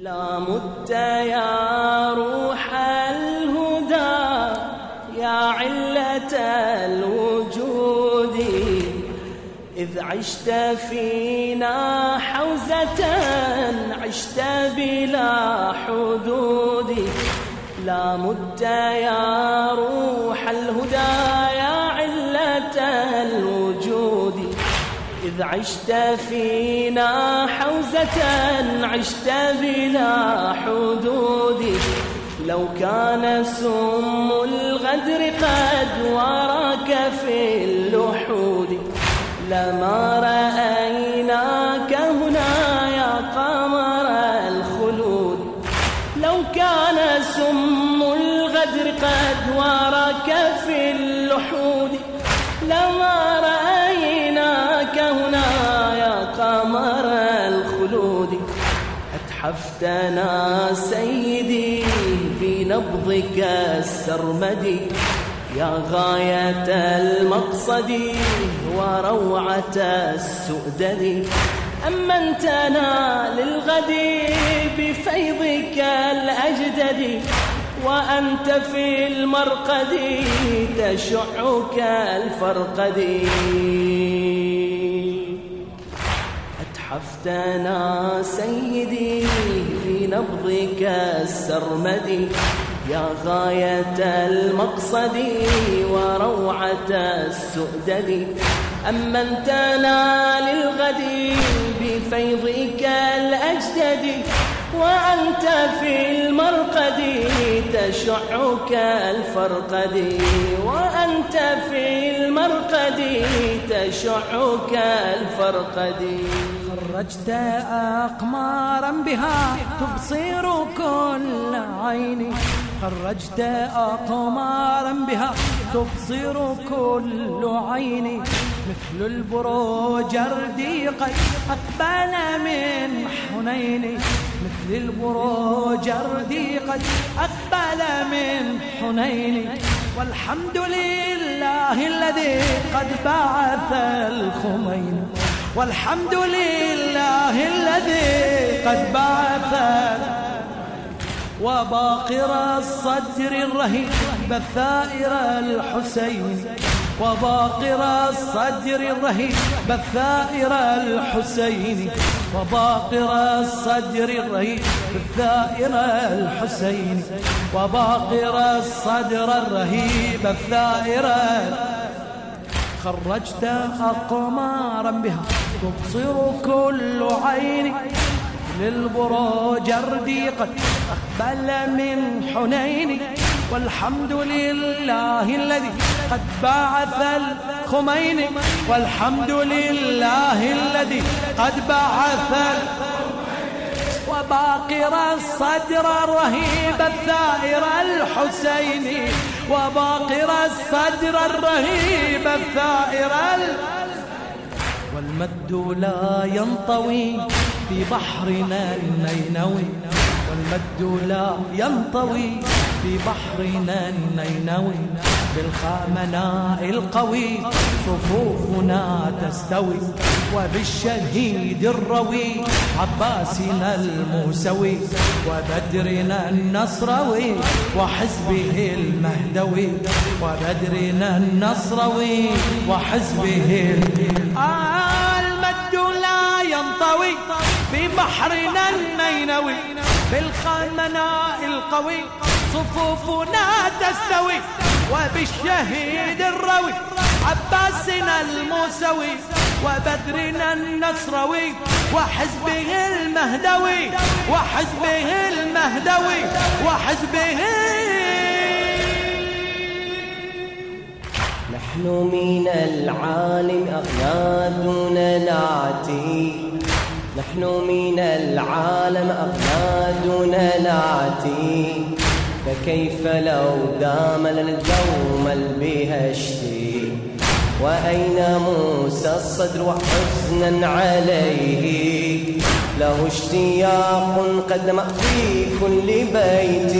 لا مت يا روح الهدى يا علة الوجود. إذ عشت فينا حوزة عشت بلا حدود. لا مت يا روح إذ عشت فينا حوزة عشت بلا حدود. لو كان سم الغدر قد وراك في اللحود. لما رأيناك أتحفتنا سيدي في نبضك السرمدي يا غاية المقصد وروعة السؤدد. أمنتنا للغد بفيضك الأجدد. وأنت في المرقد تشع كالفرقد أتحفتنا سيدي في نبضك السرمدي يا غاية المقصد وروعة السؤدد. أمنتنا للغد بفيضك الأجدد. وأنت في المرقد تشع كالفرقد وأنت في المرقد تشع كالفرقد خرجت أقمارا بها تبصر كل عين خرجت أقمارا بها تبصر كل عين مثل البروجرد قد أقبل من حنين مثل البروجرد قد أقبل من حنين والحمد لله الذي قد بعث الخمين. والحمد لله الذي قد بعث وباقر الصدر الرهيب بثائر الحسين. وباقر الصدر الرهيب بثائر الحسين وباقر الصدر الرهيب بثائر الحسين وباقر الصدر الرهيب الثائر خرجت أقمارا بها تبصر كل عين للبروجرد قد أقبل من حنين والحمد لله الذي قد بعث الخمين والحمد لله الذي قد بعث وباقر الصدر الرهيب الثائر الحسيني. وباقر الصدر الرهيب الثائر والمد لا ينطوي في بحرنا النينوي والمد لا ينطوي في بحرنا النينوي بالخامناء القوي. صفوفنا تستوي وبالشهيد الروي. عباسنا الموسوي وبدرنا النصروي وحزبه المهدوي. وبدرنا النصروي وحزبه آه المد لا ينطوي في بحرنا النينوي. بالخامناء القوي صفوفنا تستوي وبالشهيد الروي عباسنا الموسوي وبدرنا النصروي وحزبه المهدوي وحزبه المهدوي وحزبه نحن من العالم أغنادنا نعتي نحن من العالم أغنادنا نعتي فكيف لو دام لنا الدوم البهشتي وأين موسى الصدر وحزنا عليه؟ له اشتياق قدم في كل بيت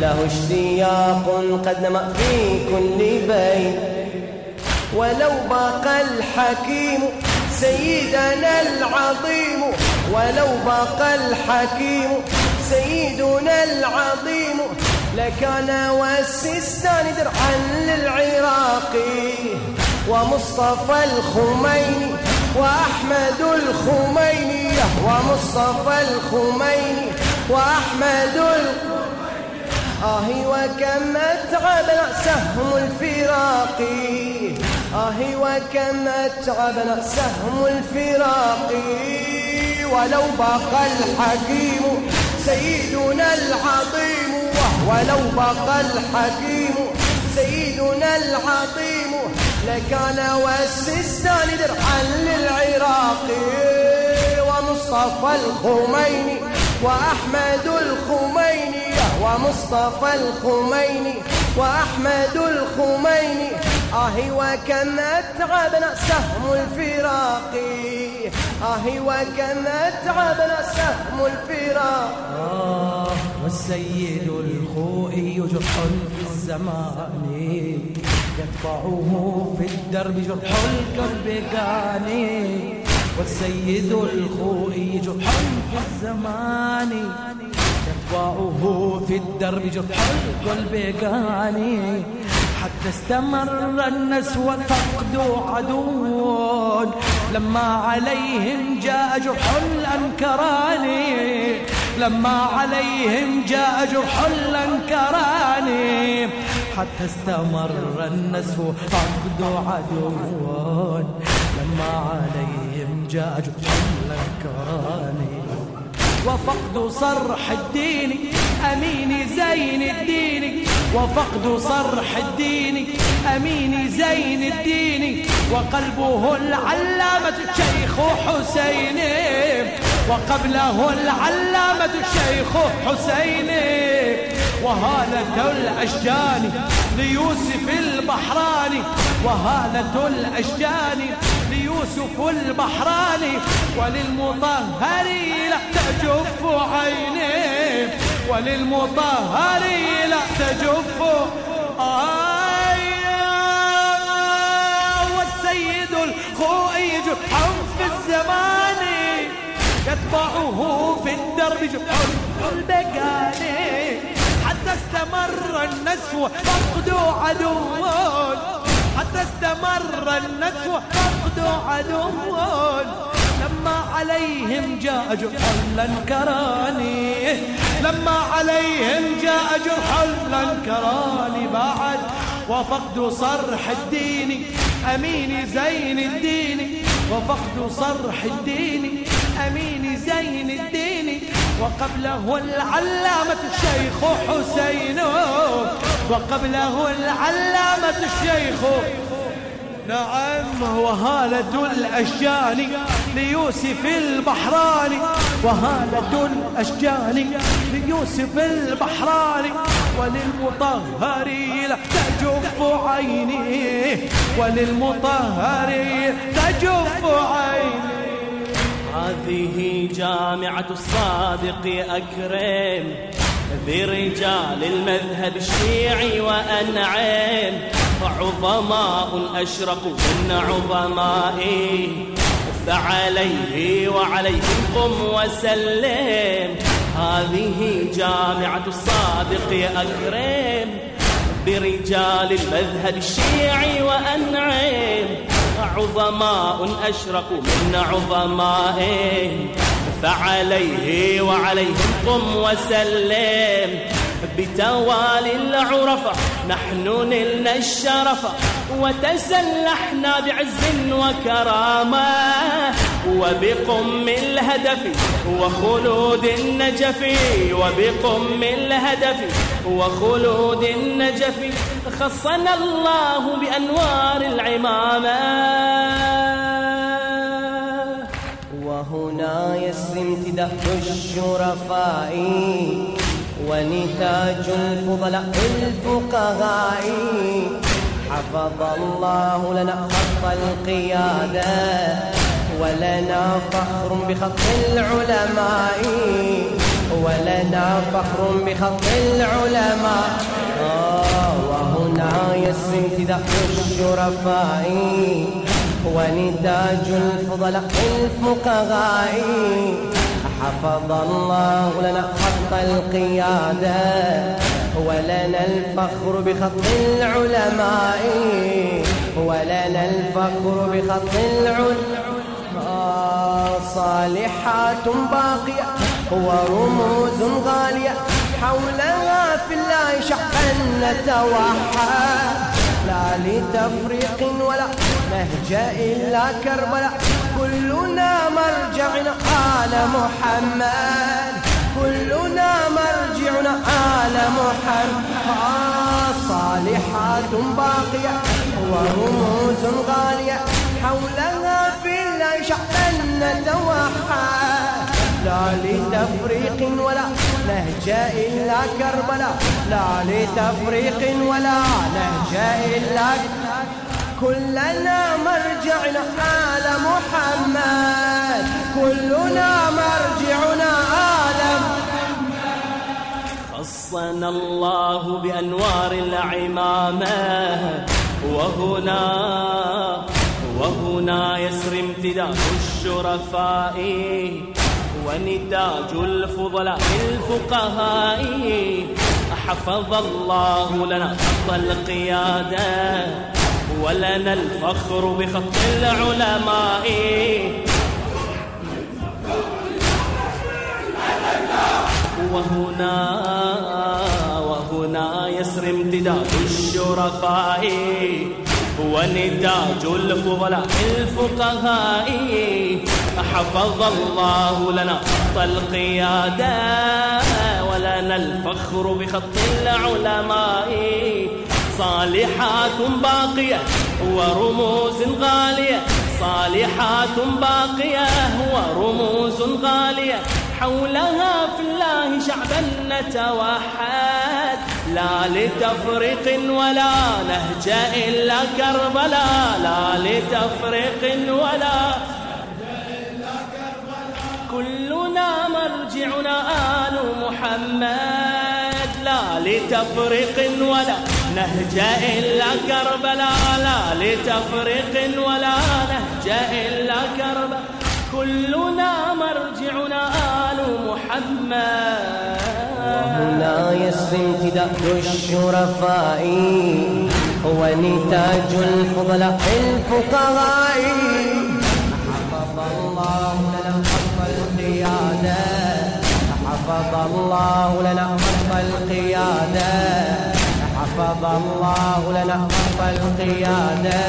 له اشتياق قدم في كل بيت ولو باق الحكيم سيدنا العظيم ولو بقى الحكيم. سيدنا العظيم لكان والسيستان درعا للعراقي ومصطفى الخميني وأحمد الخميني ومصطفى الخميني وأحمد الخميني آهي وكم أتعبنا سهم الفراق. آهي وكم أتعبنا سهم الفراق. ولو بقى الحكيم سيدنا العظيم ولو بقى الحكيم سيدنا العظيم لكان والسيستان درعا للعراق. ومصطفى الخميني وأحمد الخميني ومصطفى الخميني وأحمد الخميني آهي وكم أتعبنا سهم الفراق. آهي وكم أتعبنا سهم الفراق. آه والسيد الخوئي جرح في الزمان. يتبعه في الدرب جرح القلب قاني والسيد الخوئي جرح في الزمان. يتبعه في الدرب جرح القلب قاني حتى استمر النسوة فقد عدو لما عليهم جاء جرح الأنكران لما عليهم جاء جرح الأنكران. حتى استمر النسف فقد عدو لما عليهم جاء جرح الأنكران. وفقد صرح الدين أمين زين الدين. وفقد صرح الدين أمين زين الدين وقلبه العلامة الشيخ حسين وقبله العلامة الشيخ حسين. وهالة الأشجان ليوسف البحراني وهالة الأشجان ليوسف البحراني. وللمطهر لا تجف عيني. وللمطهر لا تجف والسيد الخوئي جحا في الزمان. يتبعه في الدرب جحا البقاني حتى استمر النسو فقد عدو حتى استمر النسو فقد عدو لما عليهم جاء جرح الانكراني لما عليهم جاء جرح الانكراني بعد وفقد صرح الدين أمين زين الدين وفقد صرح الدين أمين زين الدين وقبله العلامة الشيخ حسين وقبله العلامة الشيخ نعم وهالة الأشجان ليوسف البحراني وهالة الأشجان ليوسف البحراني وللمطهر لا تجف عيني وللمطهر تجف عيني هذه جامعة الصادق أكرم. برجال المذهب الشيعي وأنعم. عظماء أشرقوا من عظمائي. فعليه وعليهم قم وسلم. هذه جامعة الصادق أكرم. برجال المذهب الشيعي وأنعم. عظماء أشرقوا من عظمائهم. فعليه وعليهم قم وسلم. بتوالي العرفة نحن نلنا الشرف وتسلحنا بعز وكرامة وبقم الهدف وخلود النجف وبقم الهدف وخلود النجف خصنا الله بأنوار العمامة. وهنا يسري امتداح الشرفاء ونتاج الفضلاء الفقهاء. حفظ الله لنا خط القيادة ولنا فخر بخط العلماء. ولنا فخر بخط العلماء. آه وهنا يسري امتداح الشرفاء. ونتاج الفضلاء الفقهاء. حفظ الله لنا خط القيادة ولنا الفخر بخط العلماء ولنا الفخر بخط العلماء. صالحات باقية ورموز غالية حولها في الله شحا نتوحد. لا لتفريق ولا نهجة إلا كربلاء كلنا مرجعنا آل محمد. محمد صالحات باقية ورموز غالية حولها في الله شحا نتوحد. لا لتفريق ولا نهجة إلا كربلاء لا لتفريق ولا نهجة إلا كلنا مرجعنا آل محمد. كلنا مرجعنا خصنا الله بأنوار العمامة. وهنا وهنا يسري امتداد الشرفاء ونتاج الفضلاء الفقهاء. حفظ الله لنا خط القيادة ولنا الفخر بخط العلماء. وهنا وهنا يسري امتداد الشرفاء ونتاج الفضلاء الفقهاء. حفظ الله لنا خط القيادة ولنا الفخر بخط العلماء. صالحات باقية ورموز غالية. صالحات باقية ورموز غالية. حولها في الله شعبا نتوحد. لا لتفرق ولا نهجة إلا كربلاء. لا لتفرق ولا كلنا مرجعنا آل محمد. لا لتفرق ولا نهجة إلا كربلاء. لا لتفرق ولا نهجة إلا كربلاء. كلنا مرجعنا آل محمد. وهنا يسري امتداد الشرفاء ونتاج الفضلاء الفقهاء حفظ الله لنا خط القيادة. حفظ الله لنا خط القيادة. حفظ الله لنا خط القيادة.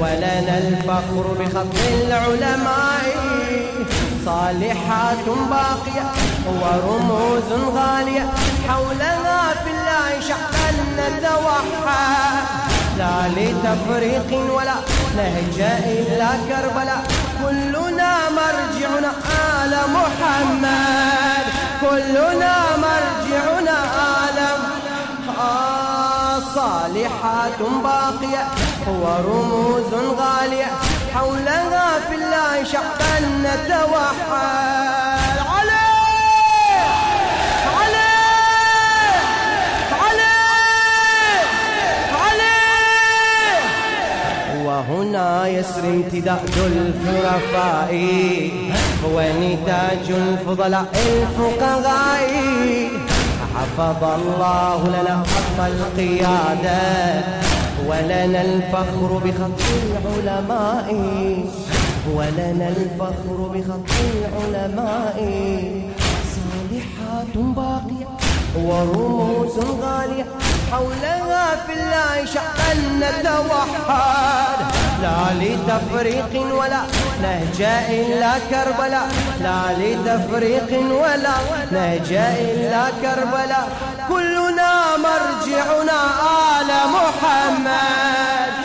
ولنا الفخر بخط العلماء. صالحات باقية ورموز غالية حولها في الله شحا نتوحد لا لتفريق ولا نهجة إلا كربلاء كلنا مرجعنا آل محمد. كلنا مرجعنا آل آه صالحات باقية ورموز غالية حولها في الله شحا نتوحد عليه عليه عليه عليه وهنا يسري امتداد الحرفاء ونتاج الفضلاء الفقهاء حفظ الله لنا خط القيادة. ولنا الفخر بخط العلماء. ولنا الفخر بخط العلماء. صالحات باقية ورموز غالية. حولها في الله شحا نتوحد. لا لتفريق ولا نهجة إلا كربلاء. لا لتفريق ولا نهجة إلا كربلاء. كلنا مرجعنا آل محمد.